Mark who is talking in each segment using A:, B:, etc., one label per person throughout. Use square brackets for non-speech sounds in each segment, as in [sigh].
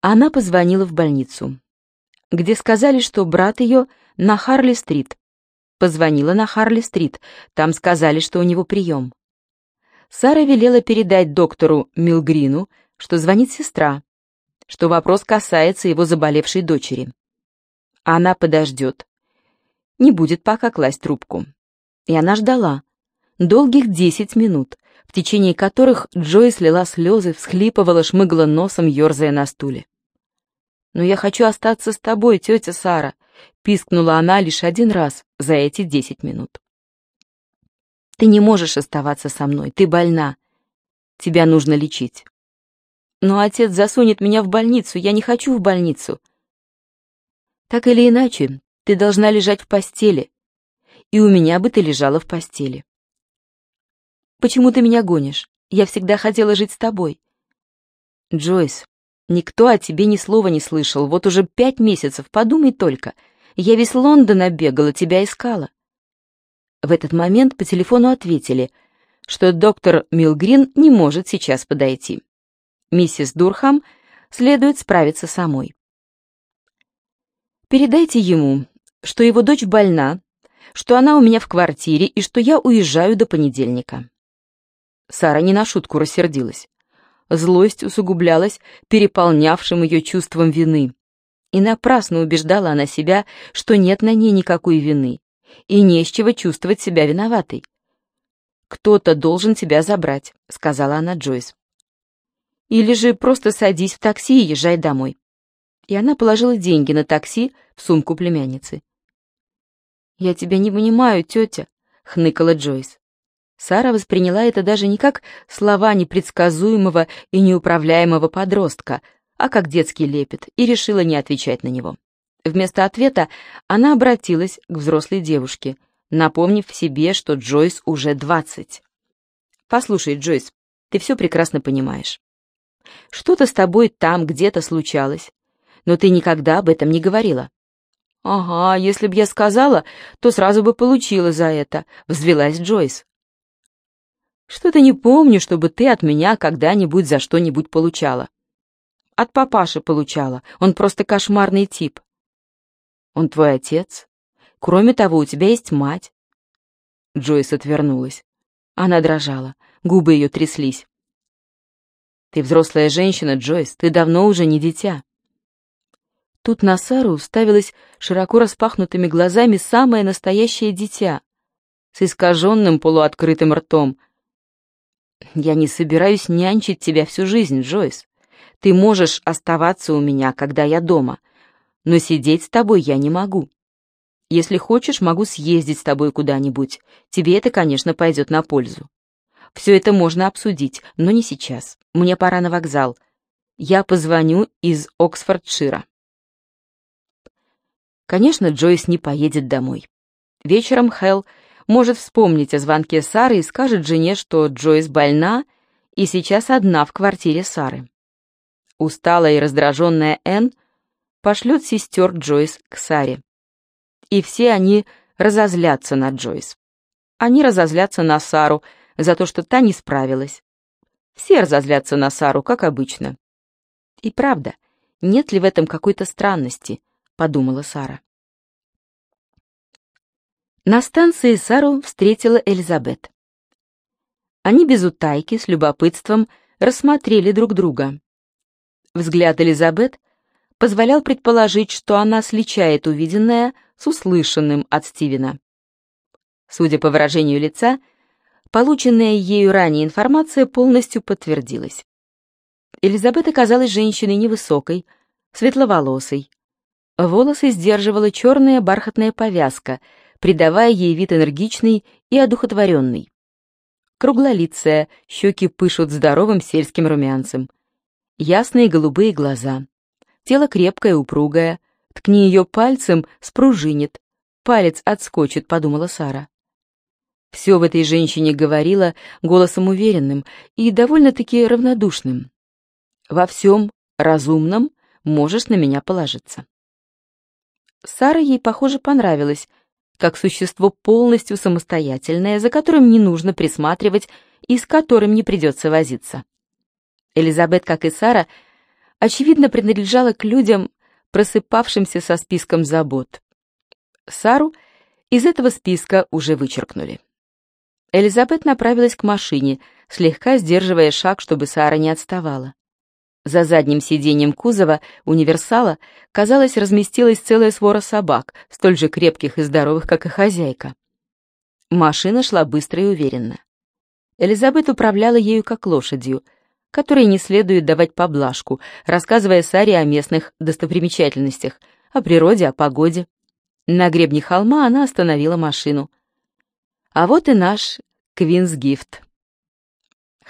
A: Она позвонила в больницу, где сказали, что брат ее на Харли-стрит. Позвонила на Харли-стрит, там сказали, что у него прием. Сара велела передать доктору Милгрину, что звонит сестра, что вопрос касается его заболевшей дочери. Она подождет. Не будет пока класть трубку. И она ждала. Долгих десять минут, в течение которых Джой слила слезы, всхлипывала, шмыгла носом, ерзая на стуле. «Но я хочу остаться с тобой, тетя Сара», — пискнула она лишь один раз за эти десять минут. «Ты не можешь оставаться со мной, ты больна. Тебя нужно лечить». «Но отец засунет меня в больницу, я не хочу в больницу». «Так или иначе, ты должна лежать в постели, и у меня бы ты лежала в постели. Почему ты меня гонишь? Я всегда хотела жить с тобой. Джойс, никто о тебе ни слова не слышал, вот уже пять месяцев, подумай только. Я весь Лондон оббегала, тебя искала. В этот момент по телефону ответили, что доктор Милгрин не может сейчас подойти. Миссис Дурхам следует справиться самой. Передайте ему, что его дочь больна, что она у меня в квартире и что я уезжаю до понедельника. Сара не на шутку рассердилась. Злость усугублялась переполнявшим ее чувством вины. И напрасно убеждала она себя, что нет на ней никакой вины, и не с чего чувствовать себя виноватой. «Кто-то должен тебя забрать», — сказала она Джойс. «Или же просто садись в такси и езжай домой». И она положила деньги на такси в сумку племянницы. «Я тебя не понимаю, тетя», — хныкала Джойс. Сара восприняла это даже не как слова непредсказуемого и неуправляемого подростка, а как детский лепет, и решила не отвечать на него. Вместо ответа она обратилась к взрослой девушке, напомнив себе, что Джойс уже двадцать. «Послушай, Джойс, ты все прекрасно понимаешь. Что-то с тобой там где-то случалось, но ты никогда об этом не говорила. «Ага, если б я сказала, то сразу бы получила за это», — взвелась Джойс. «Что-то не помню, чтобы ты от меня когда-нибудь за что-нибудь получала». «От папаши получала, он просто кошмарный тип». «Он твой отец? Кроме того, у тебя есть мать». Джойс отвернулась. Она дрожала, губы ее тряслись. «Ты взрослая женщина, Джойс, ты давно уже не дитя». Тут на Сару уставилась широко распахнутыми глазами самое настоящее дитя, с искаженным полуоткрытым ртом. «Я не собираюсь нянчить тебя всю жизнь, Джойс. Ты можешь оставаться у меня, когда я дома, но сидеть с тобой я не могу. Если хочешь, могу съездить с тобой куда-нибудь. Тебе это, конечно, пойдет на пользу. Все это можно обсудить, но не сейчас. Мне пора на вокзал. Я позвоню из Оксфордшира. Конечно, Джойс не поедет домой. Вечером Хелл может вспомнить о звонке Сары и скажет жене, что Джойс больна и сейчас одна в квартире Сары. Усталая и раздраженная Энн пошлет сестер Джойс к Саре. И все они разозлятся на Джойс. Они разозлятся на Сару за то, что та не справилась. Все разозлятся на Сару, как обычно. И правда, нет ли в этом какой-то странности? подумала Сара. На станции Сару встретила Элизабет. Они без утайки, с любопытством, рассмотрели друг друга. Взгляд Элизабет позволял предположить, что она сличает увиденное с услышанным от Стивена. Судя по выражению лица, полученная ею ранее информация полностью подтвердилась. Элизабет оказалась женщиной невысокой, светловолосой, Волосы сдерживала черная бархатная повязка, придавая ей вид энергичный и одухотворенный. Круглолицая, щеки пышут здоровым сельским румянцем. Ясные голубые глаза. Тело крепкое, упругое. Ткни ее пальцем, спружинит. Палец отскочит, подумала Сара. Все в этой женщине говорило голосом уверенным и довольно-таки равнодушным. «Во всем разумном можешь на меня положиться». Сара ей, похоже, понравилась, как существо полностью самостоятельное, за которым не нужно присматривать и с которым не придется возиться. Элизабет, как и Сара, очевидно, принадлежала к людям, просыпавшимся со списком забот. Сару из этого списка уже вычеркнули. Элизабет направилась к машине, слегка сдерживая шаг, чтобы Сара не отставала. За задним сиденьем кузова универсала, казалось, разместилась целая свора собак, столь же крепких и здоровых, как и хозяйка. Машина шла быстро и уверенно. Элизабет управляла ею как лошадью, которой не следует давать поблажку, рассказывая Саре о местных достопримечательностях, о природе, о погоде. На гребне холма она остановила машину. А вот и наш Квинсгифт.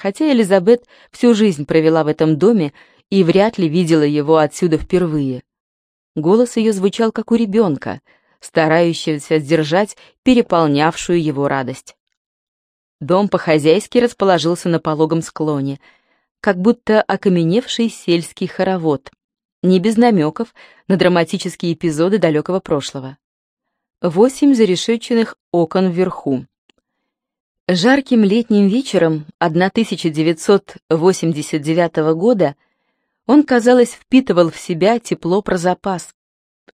A: Хотя Элизабет всю жизнь провела в этом доме и вряд ли видела его отсюда впервые. Голос ее звучал как у ребенка, старающегося сдержать переполнявшую его радость. Дом по-хозяйски расположился на пологом склоне, как будто окаменевший сельский хоровод, не без намеков на драматические эпизоды далекого прошлого восемь зарешеченных окон вверху. Жарким летним вечером 1989 года он, казалось, впитывал в себя тепло про запас,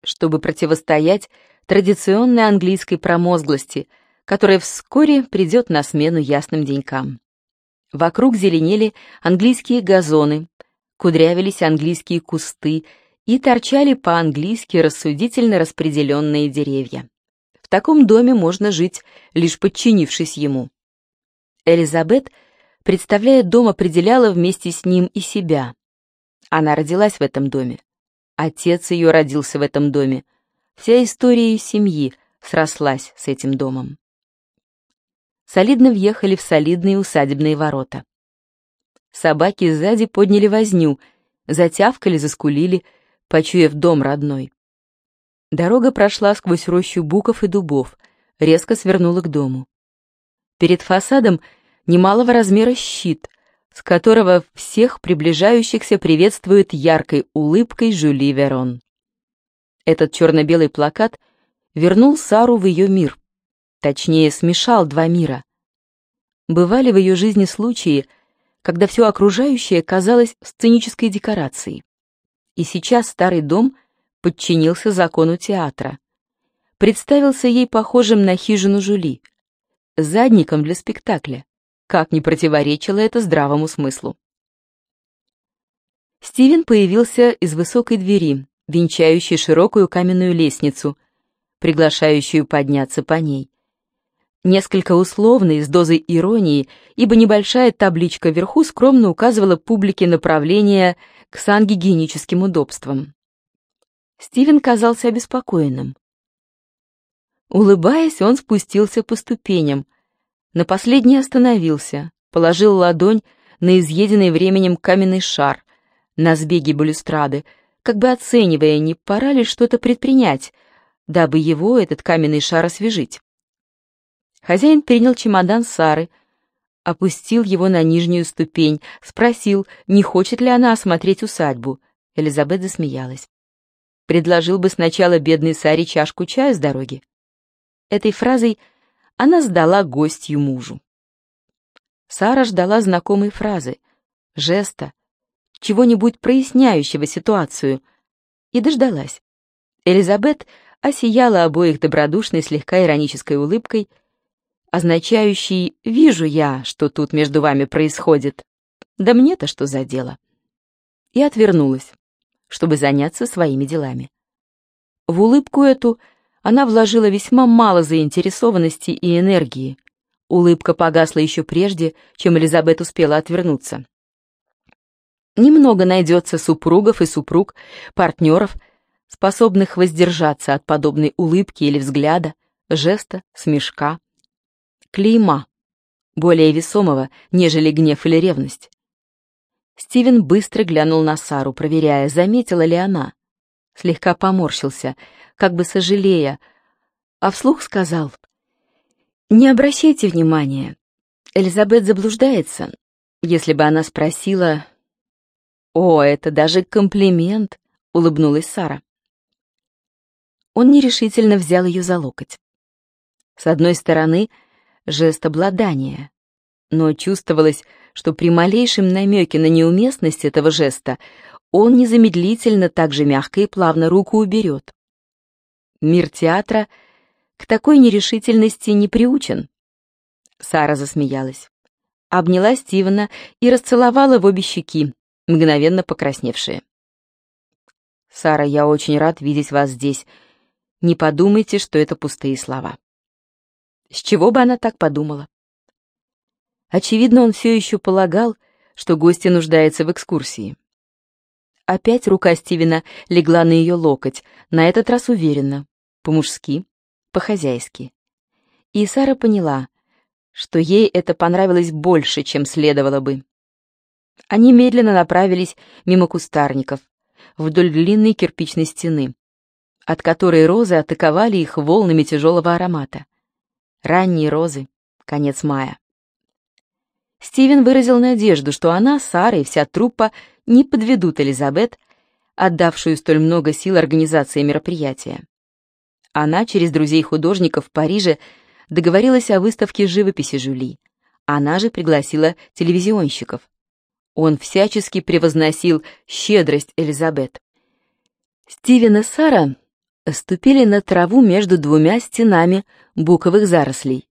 A: чтобы противостоять традиционной английской промозглости, которая вскоре придет на смену ясным денькам. Вокруг зеленели английские газоны, кудрявились английские кусты и торчали по-английски рассудительно распределенные деревья таком доме можно жить, лишь подчинившись ему. Элизабет, представляя дом, определяла вместе с ним и себя. Она родилась в этом доме. Отец ее родился в этом доме. Вся история ее семьи срослась с этим домом. Солидно въехали в солидные усадебные ворота. Собаки сзади подняли возню, затявкали, заскулили, почуяв дом родной. Дорога прошла сквозь рощу буков и дубов, резко свернула к дому. Перед фасадом немалого размера щит, с которого всех приближающихся приветствует яркой улыбкой Жюли Верон. Этот черно-белый плакат вернул Сару в ее мир, точнее, смешал два мира. Бывали в ее жизни случаи, когда все окружающее казалось сценической декорацией. И сейчас старый дом подчинился закону театра. Представился ей похожим на хижину Жули, задником для спектакля, как не противоречило это здравому смыслу. Стивен появился из высокой двери, венчающей широкую каменную лестницу, приглашающую подняться по ней. Несколько условный, с дозой иронии, ибо небольшая табличка вверху скромно указывала публике направление к сангигиеническим удобствам. Стивен казался обеспокоенным. Улыбаясь, он спустился по ступеням. На последний остановился, положил ладонь на изъеденный временем каменный шар на сбеге балюстрады, как бы оценивая, не пора ли что-то предпринять, дабы его, этот каменный шар, освежить. Хозяин принял чемодан Сары, опустил его на нижнюю ступень, спросил, не хочет ли она осмотреть усадьбу. Элизабет засмеялась предложил бы сначала бедной Саре чашку чая с дороги. Этой фразой она сдала гостью мужу. Сара ждала знакомой фразы, жеста, чего-нибудь проясняющего ситуацию, и дождалась. Элизабет осияла обоих добродушной, слегка иронической улыбкой, означающей «вижу я, что тут между вами происходит, да мне-то что за дело?» и отвернулась чтобы заняться своими делами. В улыбку эту она вложила весьма мало заинтересованности и энергии. Улыбка погасла еще прежде, чем Элизабет успела отвернуться. Немного найдется супругов и супруг, партнеров, способных воздержаться от подобной улыбки или взгляда, жеста, смешка, клейма, более весомого, нежели гнев или ревность. Стивен быстро глянул на Сару, проверяя, заметила ли она. Слегка поморщился, как бы сожалея, а вслух сказал. «Не обращайте внимания. Элизабет заблуждается. Если бы она спросила...» «О, это даже комплимент!» — улыбнулась Сара. Он нерешительно взял ее за локоть. С одной стороны, жест обладания, но чувствовалось, что при малейшем намеке на неуместность этого жеста он незамедлительно, так же мягко и плавно руку уберет. Мир театра к такой нерешительности не приучен. Сара засмеялась. Обняла Стивена и расцеловала в обе щеки, мгновенно покрасневшие. «Сара, я очень рад видеть вас здесь. Не подумайте, что это пустые слова». С чего бы она так подумала? Очевидно, он все еще полагал, что гостья нуждается в экскурсии. Опять рука Стивена легла на ее локоть, на этот раз уверенно, по-мужски, по-хозяйски. И Сара поняла, что ей это понравилось больше, чем следовало бы. Они медленно направились мимо кустарников, вдоль длинной кирпичной стены, от которой розы атаковали их волнами тяжелого аромата. Ранние розы, конец мая. Стивен выразил надежду, что она, Сара и вся труппа не подведут Элизабет, отдавшую столь много сил организации мероприятия. Она через друзей художников в Париже договорилась о выставке живописи Жюли. Она же пригласила телевизионщиков. Он всячески превозносил щедрость Элизабет. Стивен и Сара ступили на траву между двумя стенами буковых зарослей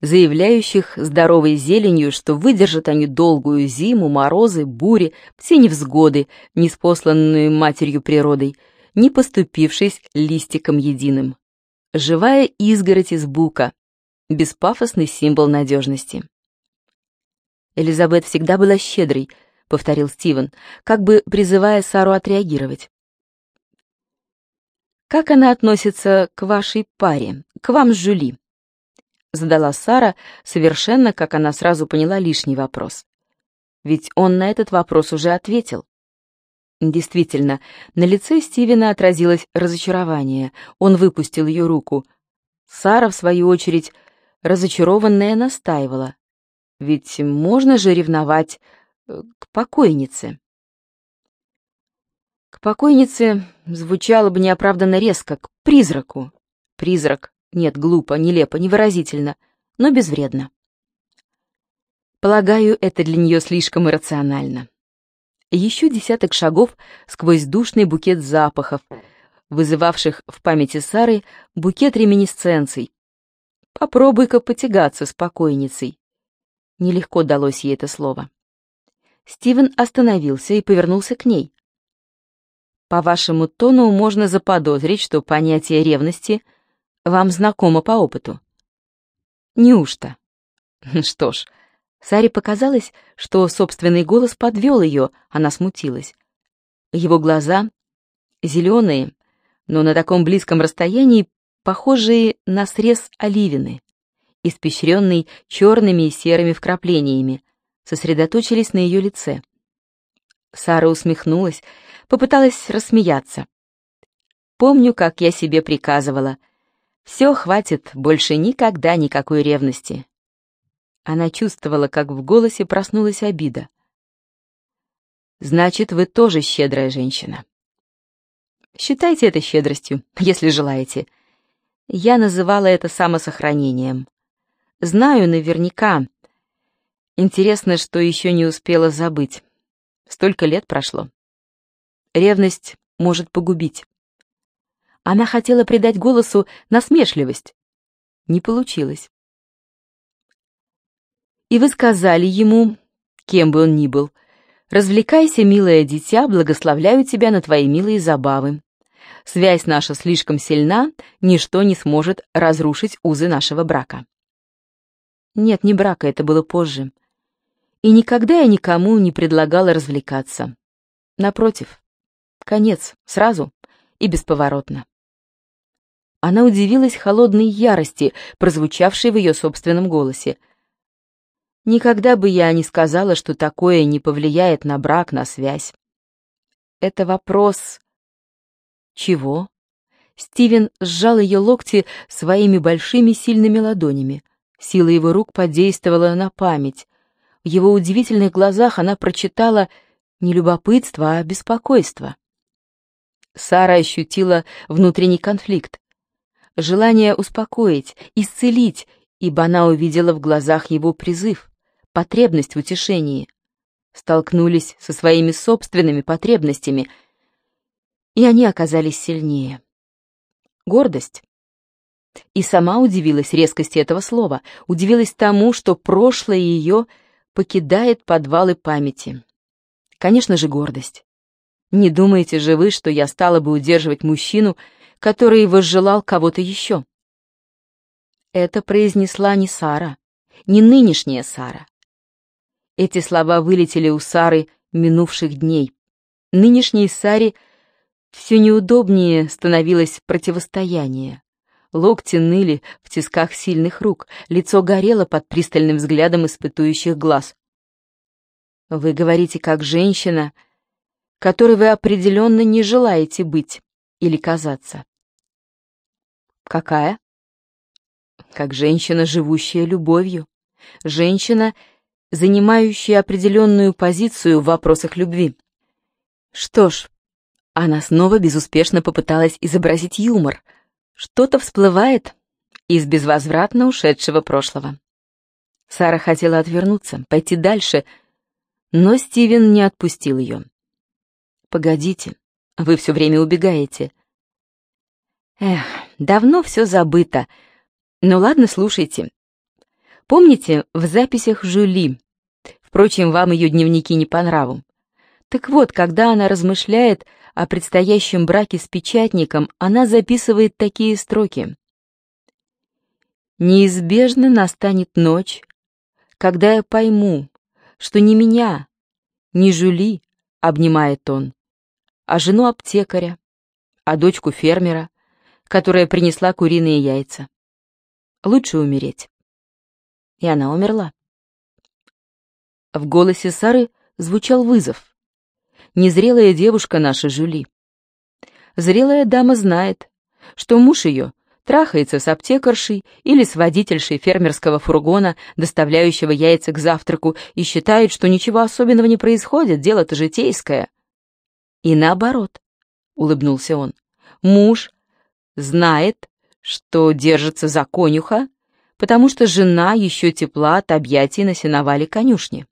A: заявляющих здоровой зеленью, что выдержат они долгую зиму, морозы, бури, все невзгоды, не спосланные матерью природой, не поступившись листиком единым. Живая изгородь из бука, беспафосный символ надежности. Элизабет всегда была щедрой, повторил Стивен, как бы призывая Сару отреагировать. Как она относится к вашей паре, к вам с Жюли? Задала Сара, совершенно, как она сразу поняла, лишний вопрос. Ведь он на этот вопрос уже ответил. Действительно, на лице Стивена отразилось разочарование. Он выпустил ее руку. Сара, в свою очередь, разочарованная, настаивала. Ведь можно же ревновать э, к покойнице. К покойнице звучало бы неоправданно резко, к призраку. Призрак нет, глупо, нелепо, невыразительно, но безвредно. Полагаю, это для нее слишком иррационально. Еще десяток шагов сквозь душный букет запахов, вызывавших в памяти Сары букет реминисценций. Попробуй-ка потягаться с покойницей. Нелегко далось ей это слово. Стивен остановился и повернулся к ней. По вашему тону можно заподозрить, что понятие ревности — вам знакомо по опыту. Неужто? [laughs] Что ж, Саре показалось, что собственный голос подвел ее, она смутилась. Его глаза, зеленые, но на таком близком расстоянии, похожие на срез оливины, испещренный черными и серыми вкраплениями, сосредоточились на ее лице. Сара усмехнулась, попыталась рассмеяться. «Помню, как я себе приказывала», все, хватит, больше никогда никакой ревности. Она чувствовала, как в голосе проснулась обида. Значит, вы тоже щедрая женщина. Считайте это щедростью, если желаете. Я называла это самосохранением. Знаю наверняка. Интересно, что еще не успела забыть. Столько лет прошло. Ревность может погубить. Она хотела придать голосу насмешливость. Не получилось. И вы сказали ему, кем бы он ни был, «Развлекайся, милое дитя, благословляю тебя на твои милые забавы. Связь наша слишком сильна, ничто не сможет разрушить узы нашего брака». Нет, не брака, это было позже. И никогда я никому не предлагала развлекаться. Напротив, конец, сразу и бесповоротно. Она удивилась холодной ярости, прозвучавшей в ее собственном голосе. Никогда бы я не сказала, что такое не повлияет на брак, на связь. Это вопрос... Чего? Стивен сжал ее локти своими большими сильными ладонями. Сила его рук подействовала на память. В его удивительных глазах она прочитала не любопытство, а беспокойство. Сара ощутила внутренний конфликт желание успокоить, исцелить, ибо она увидела в глазах его призыв, потребность в утешении. столкнулись со своими собственными потребностями, и они оказались сильнее. Гордость. И сама удивилась резкости этого слова, удивилась тому, что прошлое ее покидает подвалы памяти. Конечно же, гордость. Не думаете же вы, что я стала бы удерживать мужчину, который возжелал кого-то еще? Это произнесла не Сара, не нынешняя Сара. Эти слова вылетели у Сары минувших дней. Нынешней Саре все неудобнее становилось противостояние. Локти ныли в тисках сильных рук, лицо горело под пристальным взглядом испытующих глаз. «Вы говорите как женщина, которой вы определенно не желаете быть или казаться». «Какая?» «Как женщина, живущая любовью. Женщина, занимающая определенную позицию в вопросах любви». Что ж, она снова безуспешно попыталась изобразить юмор. Что-то всплывает из безвозвратно ушедшего прошлого. Сара хотела отвернуться, пойти дальше, но Стивен не отпустил ее. «Погодите, вы все время убегаете». «Эх, давно все забыто. Ну ладно, слушайте. Помните, в записях Жюли, впрочем, вам ее дневники не по нраву, так вот, когда она размышляет о предстоящем браке с печатником, она записывает такие строки. «Неизбежно настанет ночь, когда я пойму, что не меня, не Жули, — обнимает он, — а жену аптекаря, а дочку фермера, которая принесла куриные яйца. Лучше умереть». И она умерла. В голосе Сары звучал вызов незрелая девушка наша Жюли. Зрелая дама знает, что муж ее трахается с аптекаршей или с водительшей фермерского фургона, доставляющего яйца к завтраку, и считает, что ничего особенного не происходит, дело-то житейское. И наоборот, — улыбнулся он, — муж знает, что держится за конюха, потому что жена еще тепла от объятий на сеновале конюшни.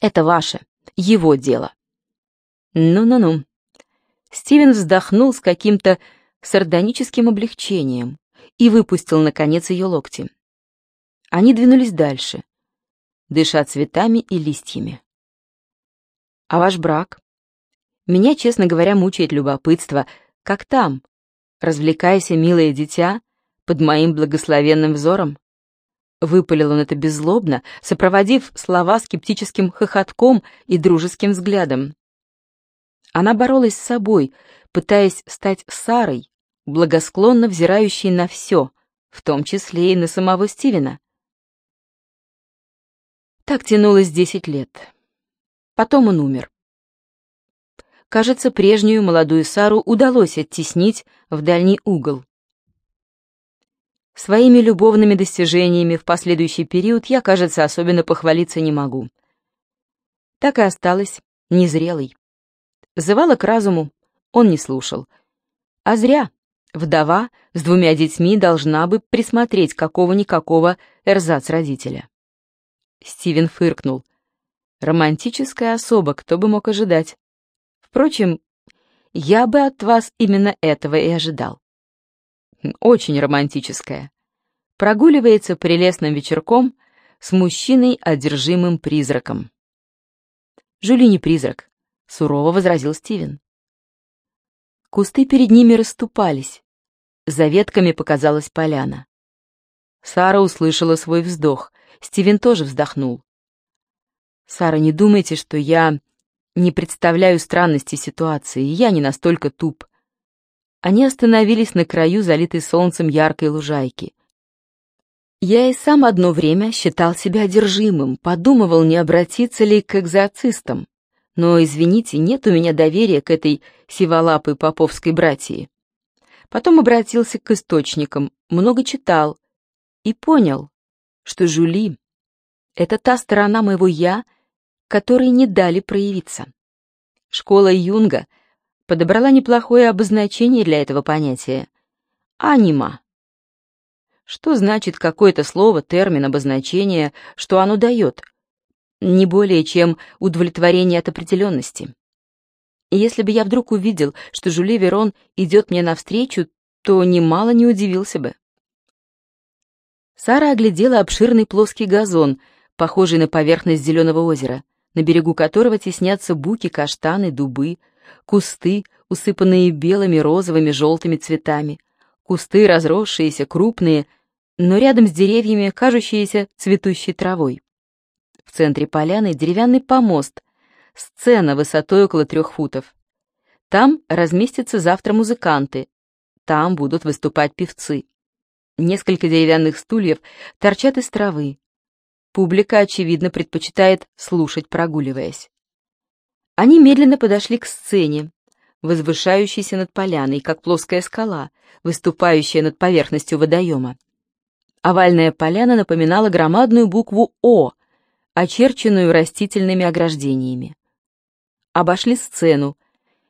A: Это ваше, его дело. Ну-ну-ну. Стивен вздохнул с каким-то сардоническим облегчением и выпустил, наконец, ее локти. Они двинулись дальше, дыша цветами и листьями. «А ваш брак?» «Меня, честно говоря, мучает любопытство. Как там? Развлекайся, милое дитя, под моим благословенным взором?» Выпалил он это беззлобно, сопроводив слова скептическим хохотком и дружеским взглядом. Она боролась с собой, пытаясь стать Сарой, благосклонно взирающей на все, в том числе и на самого Стивена. Так тянулось десять лет. Потом он умер. Кажется, прежнюю молодую Сару удалось оттеснить в дальний угол. Своими любовными достижениями в последующий период я, кажется, особенно похвалиться не могу. Так и осталась незрелой. Зывала к разуму, он не слушал. А зря. Вдова с двумя детьми должна бы присмотреть какого-никакого эрзац-родителя. Стивен фыркнул. Романтическая особа, кто бы мог ожидать. Впрочем, я бы от вас именно этого и ожидал. Очень романтическая. Прогуливается прелестным вечерком с мужчиной, одержимым призраком. Жюли не призрак, — сурово возразил Стивен. Кусты перед ними расступались. За ветками показалась поляна. Сара услышала свой вздох. Стивен тоже вздохнул. «Сара, не думайте, что я не представляю странности ситуации, я не настолько туп». Они остановились на краю залитой солнцем яркой лужайки. Я и сам одно время считал себя одержимым, подумывал, не обратиться ли к экзорцистам. Но, извините, нет у меня доверия к этой сиволапой поповской братьи. Потом обратился к источникам, много читал и понял, что Жули — это та сторона моего «я», которой не дали проявиться. Школа Юнга подобрала неплохое обозначение для этого понятия — анима. Что значит какое-то слово, термин, обозначение, что оно дает? не более чем удовлетворение от определенности. Если бы я вдруг увидел, что Жюли Верон идет мне навстречу, то немало не удивился бы. Сара оглядела обширный плоский газон, похожий на поверхность зеленого озера, на берегу которого теснятся буки, каштаны, дубы, кусты, усыпанные белыми, розовыми, желтыми цветами, кусты, разросшиеся, крупные, но рядом с деревьями, кажущиеся цветущей травой. В центре поляны деревянный помост, сцена высотой около трех футов. Там разместятся завтра музыканты, там будут выступать певцы. Несколько деревянных стульев торчат из травы. Публика, очевидно, предпочитает слушать, прогуливаясь. Они медленно подошли к сцене, возвышающейся над поляной, как плоская скала, выступающая над поверхностью водоема. Овальная поляна напоминала громадную букву «О», очерченную растительными ограждениями. Обошли сцену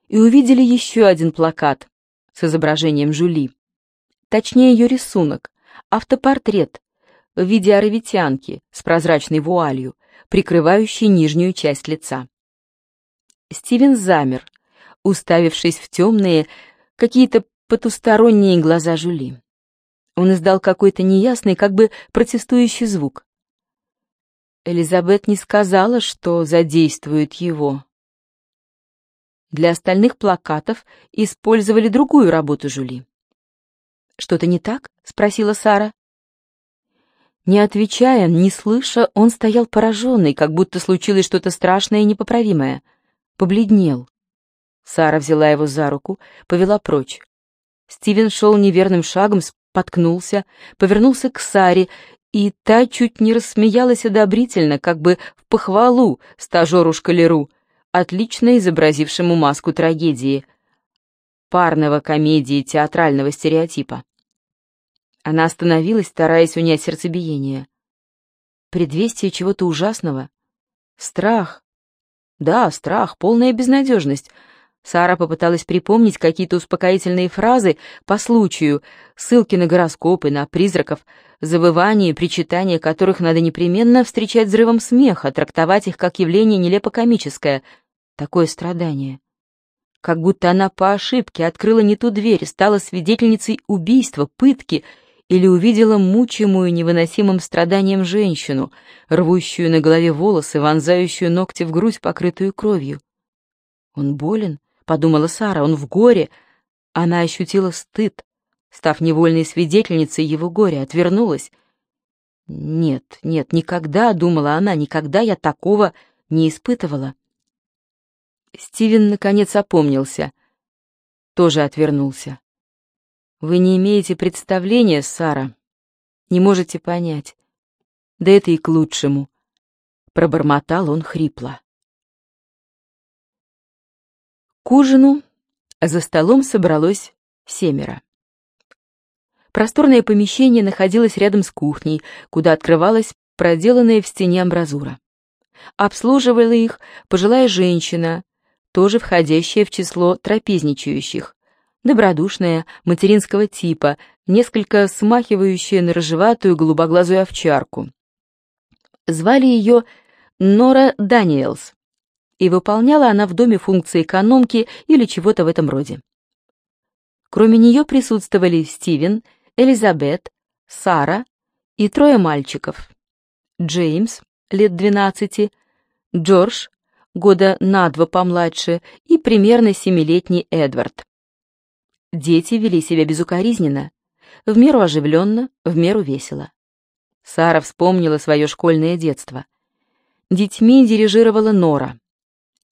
A: и увидели еще один плакат с изображением Жули. Точнее, ее рисунок, автопортрет в виде аравитянки с прозрачной вуалью, прикрывающей нижнюю часть лица. Стивен замер, уставившись в темные, какие-то потусторонние глаза Жули. Он издал какой-то неясный, как бы протестующий звук. Элизабет не сказала, что задействует его. Для остальных плакатов использовали другую работу Жули. «Что-то не так?» — спросила Сара. Не отвечая, не слыша, он стоял пораженный, как будто случилось что-то страшное и непоправимое. Побледнел. Сара взяла его за руку, повела прочь. Стивен шел неверным шагом, споткнулся, повернулся к Саре и та чуть не рассмеялась одобрительно, как бы в похвалу стажеру шкалеру, отлично изобразившему маску трагедии, парного комедии театрального стереотипа. Она остановилась, стараясь унять сердцебиение. Предвестие чего-то ужасного? Страх. Да, страх, полная безнадежность — Сара попыталась припомнить какие-то успокоительные фразы по случаю, ссылки на гороскопы, на призраков, завывания и причитания которых надо непременно встречать взрывом смеха, трактовать их как явление нелепо-комическое. Такое страдание. Как будто она по ошибке открыла не ту дверь, стала свидетельницей убийства, пытки или увидела мучимую невыносимым страданием женщину, рвущую на голове волосы, вонзающую ногти в грудь, покрытую кровью. Он болен? подумала Сара, он в горе. Она ощутила стыд, став невольной свидетельницей его горя, отвернулась. Нет, нет, никогда, думала она, никогда я такого не испытывала. Стивен наконец опомнился, тоже отвернулся. Вы не имеете представления, Сара, не можете понять. Да это и к лучшему, пробормотал он хрипло. К ужину за столом собралось семеро. Просторное помещение находилось рядом с кухней, куда открывалась проделанная в стене амбразура. Обслуживала их пожилая женщина, тоже входящая в число трапезничающих, добродушная, материнского типа, несколько смахивающая на рыжеватую голубоглазую овчарку. Звали ее Нора Даниэлс и выполняла она в доме функции экономки или чего-то в этом роде. Кроме нее присутствовали Стивен, Элизабет, Сара и трое мальчиков. Джеймс, лет 12, Джордж, года на два помладше, и примерно семилетний Эдвард. Дети вели себя безукоризненно, в меру оживленно, в меру весело. Сара вспомнила свое школьное детство. Детьми дирижировала Нора.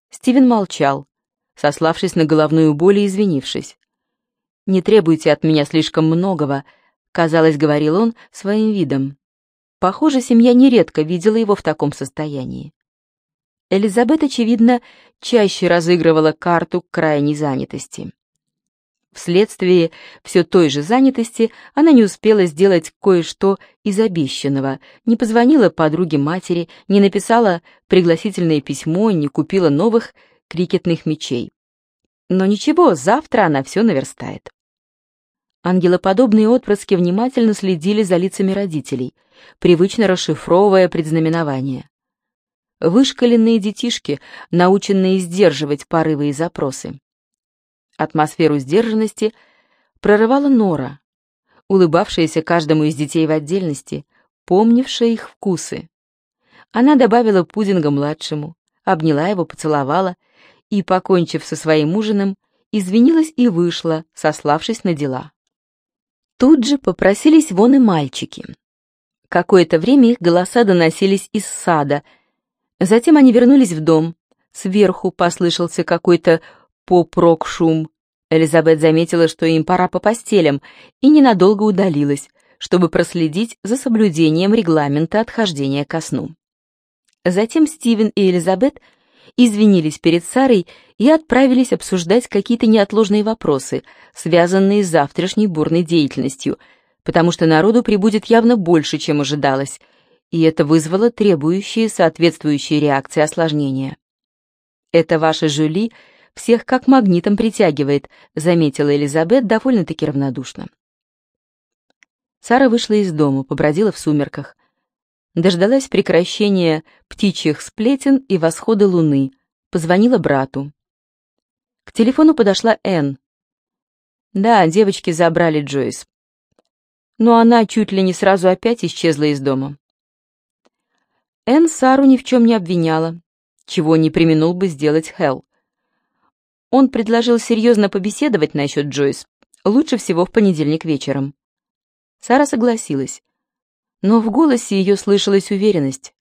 A: Стивен молчал, сославшись на головную боль и извинившись. «Не требуйте от меня слишком многого», — казалось, говорил он своим видом. Похоже, семья нередко видела его в таком состоянии. Элизабет, очевидно, чаще разыгрывала карту крайней занятости. Вследствие все той же занятости она не успела сделать кое-что из обещанного, не позвонила подруге матери, не написала пригласительное письмо, не купила новых крикетных мячей. Но ничего, завтра она все наверстает. Ангелоподобные отпрыски внимательно следили за лицами родителей, привычно расшифровывая предзнаменование. вышкаленные детишки, наученные сдерживать порывы и запросы. Атмосферу сдержанности прорывала Нора, улыбавшаяся каждому из детей в отдельности, помнившая их вкусы. Она добавила пудинга младшему, обняла его, поцеловала и, покончив со своим ужином, извинилась и вышла, сославшись на дела. Тут же попросились вон и мальчики. Какое-то время их голоса доносились из сада. Затем они вернулись в дом. Сверху послышался какой-то поп-рок шум. Элизабет заметила, что им пора по постелям, и ненадолго удалилась, чтобы проследить за соблюдением регламента отхождения ко сну. Затем Стивен и Элизабет извинились перед Сарой и отправились обсуждать какие-то неотложные вопросы, связанные с завтрашней бурной деятельностью, потому что народу прибудет явно больше, чем ожидалось, и это вызвало требующие соответствующие реакции осложнения. «Это ваша Жюли всех как магнитом притягивает», заметила Элизабет довольно-таки равнодушно. Сара вышла из дома, побродила в сумерках. Дождалась прекращения птичьих сплетен и восхода луны, позвонила брату. К телефону подошла Энн. Да, девочки забрали Джойс. Но она чуть ли не сразу опять исчезла из дома. Энн Сару ни в чем не обвиняла, чего не применул бы сделать Хелл. Он предложил серьезно побеседовать насчет Джойс, лучше всего в понедельник вечером. Сара согласилась, но в голосе ее слышалась уверенность,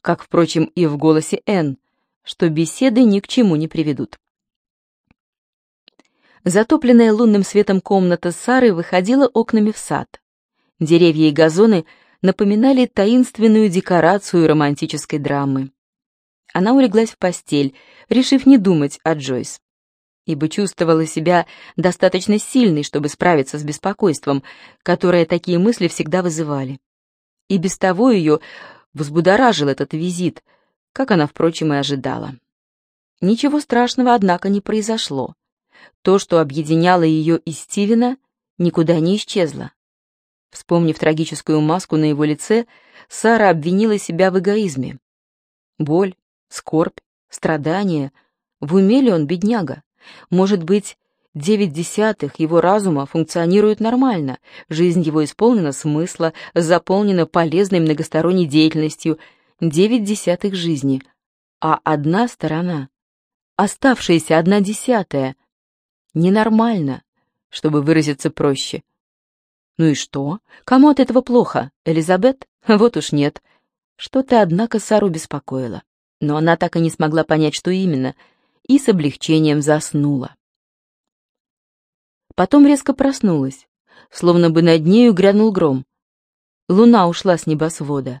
A: как, впрочем, и в голосе Энн, что беседы ни к чему не приведут. Затопленная лунным светом комната Сары выходила окнами в сад. Деревья и газоны напоминали таинственную декорацию романтической драмы. Она улеглась в постель, решив не думать о Джойс, ибо чувствовала себя достаточно сильной, чтобы справиться с беспокойством, которое такие мысли всегда вызывали. И без того ее взбудоражил этот визит, как она, впрочем, и ожидала. Ничего страшного, однако, не произошло. То, что объединяло ее и Стивена, никуда не исчезло. Вспомнив трагическую маску на его лице, Сара обвинила себя в эгоизме. Боль, скорбь, страдания. В уме ли он, бедняга? Может быть, девять десятых его разума функционируют нормально, жизнь его исполнена смысла, заполнена полезной многосторонней деятельностью, девять десятых жизни. А одна сторона, оставшаяся одна десятая — Ненормально, чтобы выразиться проще. Ну и что? Кому от этого плохо? Элизабет? Вот уж нет. Что-то, однако, Сару беспокоило. Но она так и не смогла понять, что именно, и с облегчением заснула. Потом резко проснулась, словно бы над нею грянул гром. Луна ушла с небосвода.